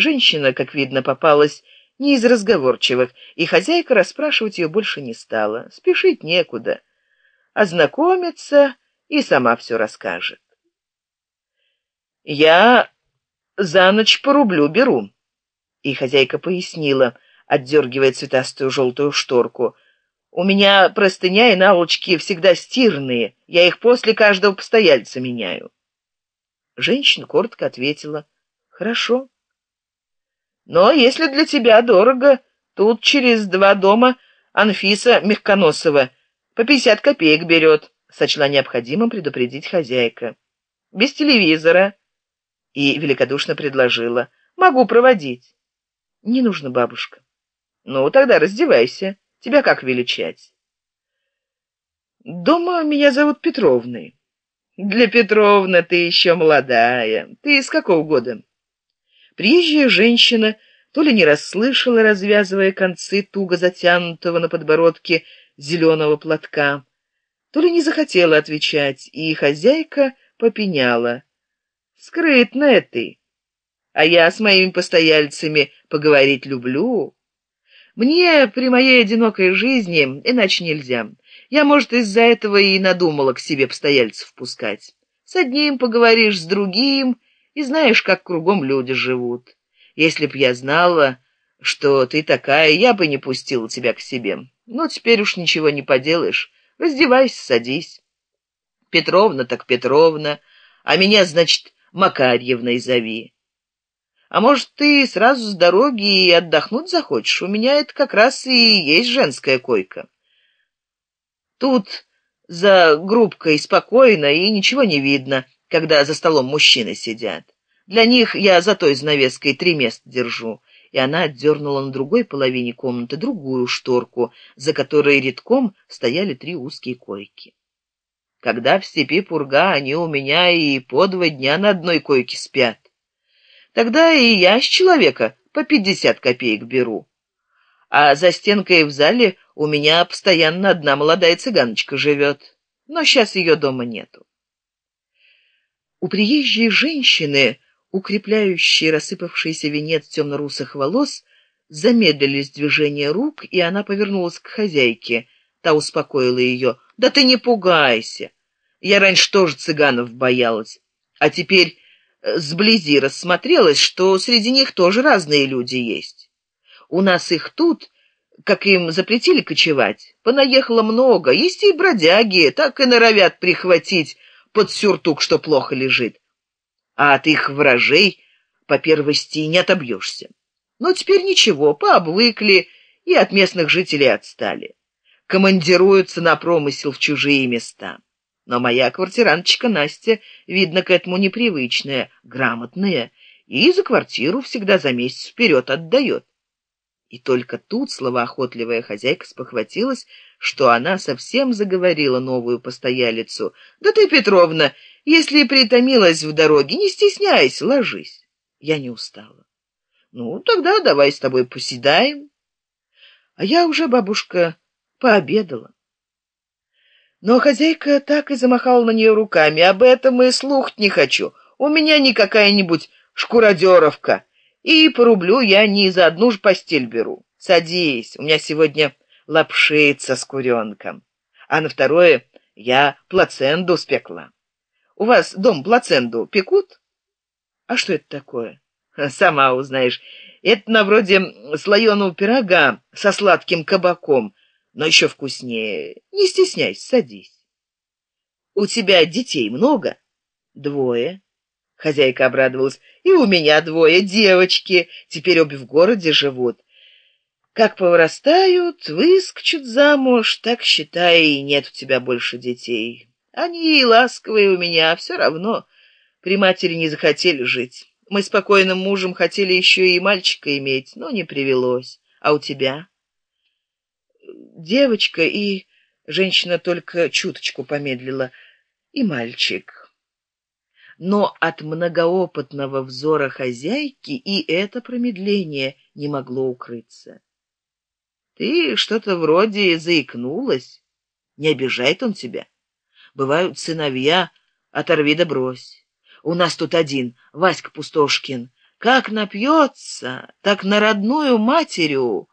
Женщина, как видно, попалась не из разговорчивых, и хозяйка расспрашивать ее больше не стала. Спешить некуда. Ознакомиться и сама все расскажет. «Я за ночь по рублю беру», — и хозяйка пояснила, отдергивая цветастую желтую шторку. «У меня простыня и наволочки всегда стирные, я их после каждого постояльца меняю». Женщина коротко ответила, «Хорошо». Но если для тебя дорого, тут через два дома Анфиса Мягконосова по пятьдесят копеек берет, сочла необходимым предупредить хозяйка. Без телевизора. И великодушно предложила. Могу проводить. Не нужно, бабушка. Ну, тогда раздевайся. Тебя как величать? Дома меня зовут Петровной. Для Петровны ты еще молодая. Ты из какого года? Приезжая женщина то ли не расслышала, развязывая концы туго затянутого на подбородке зеленого платка, то ли не захотела отвечать, и хозяйка попеняла. «Скрытная ты, а я с моими постояльцами поговорить люблю. Мне при моей одинокой жизни иначе нельзя. Я, может, из-за этого и надумала к себе постояльцев пускать. С одним поговоришь, с другим — и знаешь, как кругом люди живут. Если б я знала, что ты такая, я бы не пустила тебя к себе. Но теперь уж ничего не поделаешь. Раздевайся, садись. Петровна так Петровна, а меня, значит, Макарьевной зови. А может, ты сразу с дороги и отдохнуть захочешь? У меня это как раз и есть женская койка. Тут за группкой спокойно и ничего не видно когда за столом мужчины сидят. Для них я за той занавеской три места держу. И она отдернула на другой половине комнаты другую шторку, за которой редком стояли три узкие койки. Когда в степи пурга, они у меня и по два дня на одной койке спят. Тогда и я с человека по пятьдесят копеек беру. А за стенкой в зале у меня постоянно одна молодая цыганочка живет, но сейчас ее дома нету. У приезжей женщины, укрепляющей рассыпавшийся венец темно-русых волос, замедлились движения рук, и она повернулась к хозяйке. Та успокоила ее. «Да ты не пугайся! Я раньше тоже цыганов боялась, а теперь э, сблизи рассмотрелась, что среди них тоже разные люди есть. У нас их тут, как им запретили кочевать, понаехало много, есть и бродяги, так и норовят прихватить под сюртук, что плохо лежит. А от их вражей по первости не отобьешься. Но теперь ничего, пообвыкли и от местных жителей отстали. Командируются на промысел в чужие места. Но моя квартиранточка Настя, видно, к этому непривычная, грамотная, и за квартиру всегда за месяц вперед отдает. И только тут словоохотливая хозяйка спохватилась, что она совсем заговорила новую постоялицу. «Да ты, Петровна, если притомилась в дороге, не стесняйся, ложись». Я не устала. «Ну, тогда давай с тобой поседаем». А я уже, бабушка, пообедала. Но хозяйка так и замахала на нее руками. «Об этом и слухать не хочу. У меня не какая-нибудь шкуродеровка» и по рублю я не за одну же постель беру. Садись, у меня сегодня лапшица с куренком, а на второе я плаценду спекла. У вас дом плаценду пекут? А что это такое? Сама узнаешь. Это на вроде слоеного пирога со сладким кабаком, но еще вкуснее. Не стесняйся, садись. У тебя детей много? Двое. Хозяйка обрадовалась. «И у меня двое девочки, теперь обе в городе живут. Как повырастают, выскочат замуж, так считай, и нет у тебя больше детей. Они ласковые у меня, все равно при матери не захотели жить. Мы с покойным мужем хотели еще и мальчика иметь, но не привелось. А у тебя?» «Девочка и...» Женщина только чуточку помедлила. «И мальчик» но от многоопытного взора хозяйки и это промедление не могло укрыться. Ты что-то вроде заикнулась. Не обижает он тебя. Бывают сыновья, оторви да брось. У нас тут один, Васька Пустошкин, как напьется, так на родную матерю